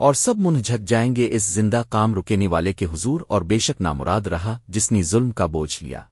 اور سب منہ جھک جائیں گے اس زندہ کام رکینے والے کے حضور اور بے شک نامراد رہا جس نے ظلم کا بوجھ لیا۔